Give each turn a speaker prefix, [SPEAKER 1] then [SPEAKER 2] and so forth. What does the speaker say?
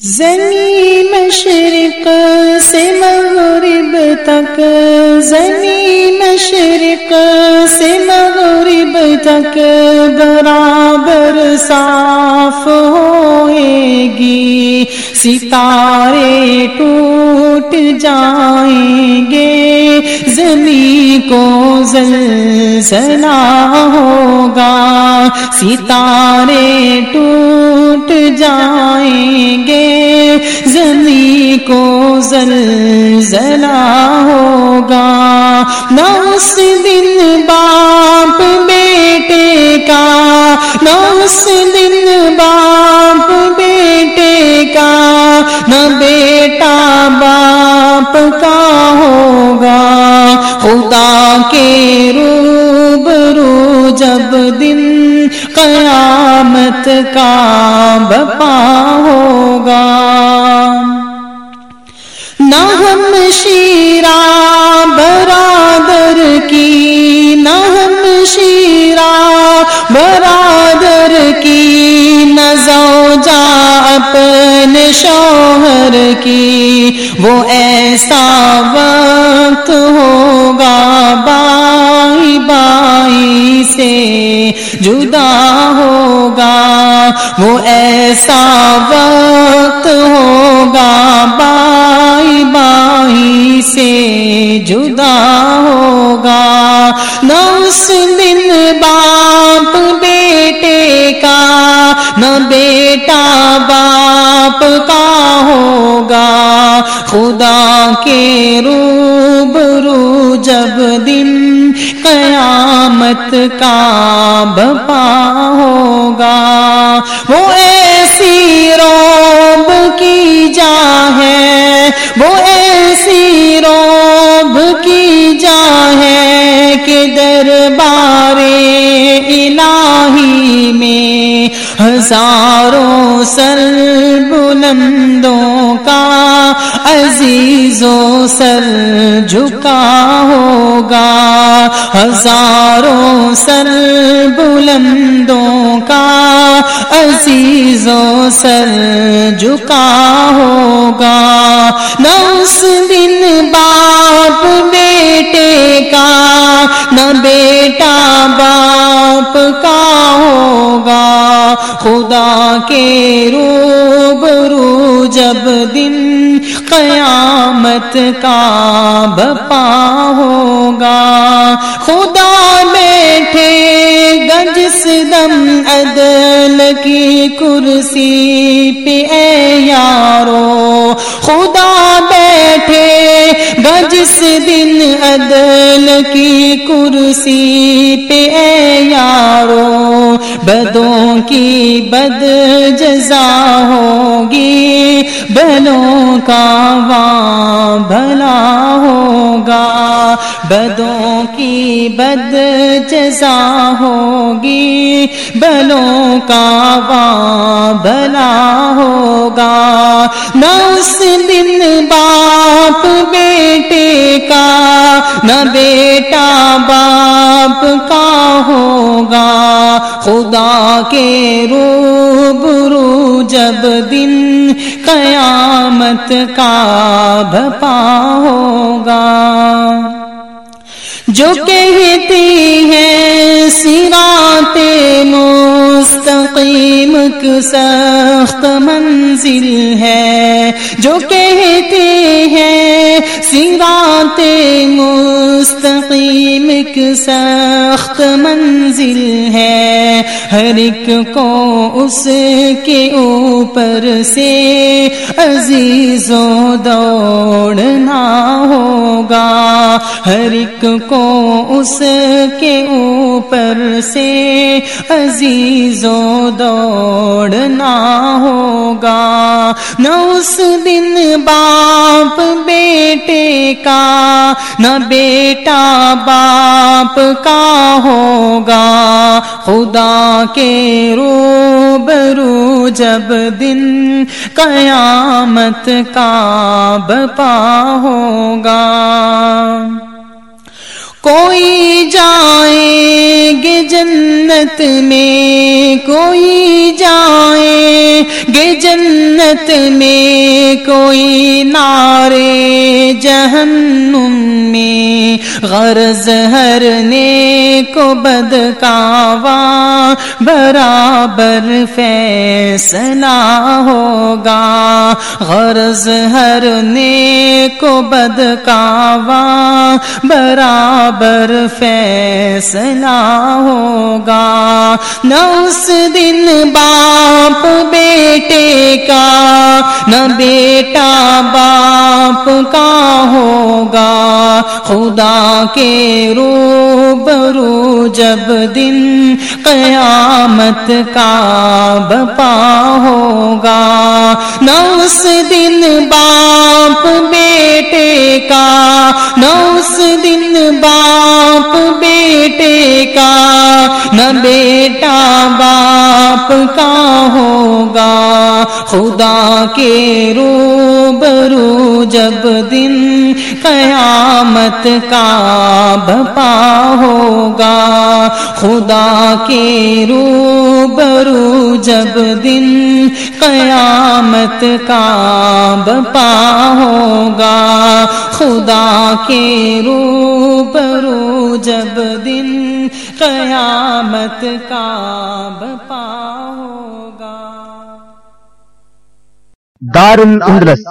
[SPEAKER 1] زمین مشرق سے مغرب تک زمین مشرق سے تک برابر صاف ہوئے گی ستارے ٹوٹ جائیں گے، زمین کو زلزلہ ہوگا، ستارے ٹوٹ جائیں گے، زمین کو زلزلہ ہوگا۔ نہ اس دن نہ بیٹا باپ کا ہوگا، خدا کے روبرو جب دن قیامت کا بپا ہوگا۔ نہ ہم شیرا برادر کی، نہ ہم شیرا برادر کی، نہ زوجا اپنے شوہر کی وہ ایسا وقت ہوگا بائی بائی سے جدا ہوگا وہ ایسا وقت ہوگا بائی بائی سے جدا ہوگا نہ اس دن باپ بیٹے کا نہ بیٹا باپ کا خدا کے روبرو جب دن قیامت کا بپا ہوگا وہ ایسی روب کی جا ہے، وہ ایسی روب کی جا ہے کہ دربار الہی میں ہزاروں سر بلندوں کا عزیز و سر جھکا ہوگا، ہزاروں سر بلندوں کا عزیز و سر جھکا ہوگا۔ نہ اس دن باپ بیٹے کا، نہ بیٹا باپ کا ہوگا۔ خدا کے روبرو جب دن قیامت کا بپا ہوگا۔ خدا بیٹھے گنج دم عدل کی کرسی پہ، اے یارو۔ خدا بیٹھے گجس دن عدل کی کرسی پہ، اے یارو۔ بدوں کی بد جزا ہوگی، بلوں کا وہاں بھلا ہوگا۔ بدوں کی بد جزا ہوگی، بلوں کا وہاں بھلا ہوگا۔ نہ اس دن باپ بیٹے کا، نہ بیٹا باپ کا ہوگا۔ خدا کے روبرو جب دن قیامت کا بپا ہوگا۔ جو کہتی ہے سرات مستقیم سخت منزل ہے۔ جو کہتے ہیں سرات مستقیم سخت منزل ہے ہر ایک کو اس کے اوپر سے عزیز و دوڑنا ہوگا۔ ہر ایک کو اس کے اوپر سے عزیز و دوڑنا ہوگا۔ نہ اس دن باپ بیٹے کا، نہ بیٹا باپ کا ہوگا۔ خدا کے روبرو جب دن قیامت کا بپا ہوگا۔ کوئی جائیں گے جنت میں، کوئی جائیں گے جنت میں، کوئی نارے جہنم میں۔ غرض ہر نے کو بدکاوا برابر فیصلہ ہوگا۔ غرض ہر نے کو بدکاوا برابر فیصلہ ہوگا۔ نہ اس دن باپ بیٹے کا، نہ بیٹا باپ کا ہوگا۔ خدا کے روبرو جب دن قیامت کا بپا ہوگا۔ نہ اس دن باپ بیٹے کا نہ اس دن باپ بیٹے کا، نہ بیٹا باپ کا ہوگا۔ خدا کے روبرو جب دن قیامت کا بپا ہوگا۔ خدا کے رو برو جب دن قیامت کا بپا ہوگا خدا کے رو برو جب دن قیامت کا بپا ہوگا
[SPEAKER 2] دار الاندلس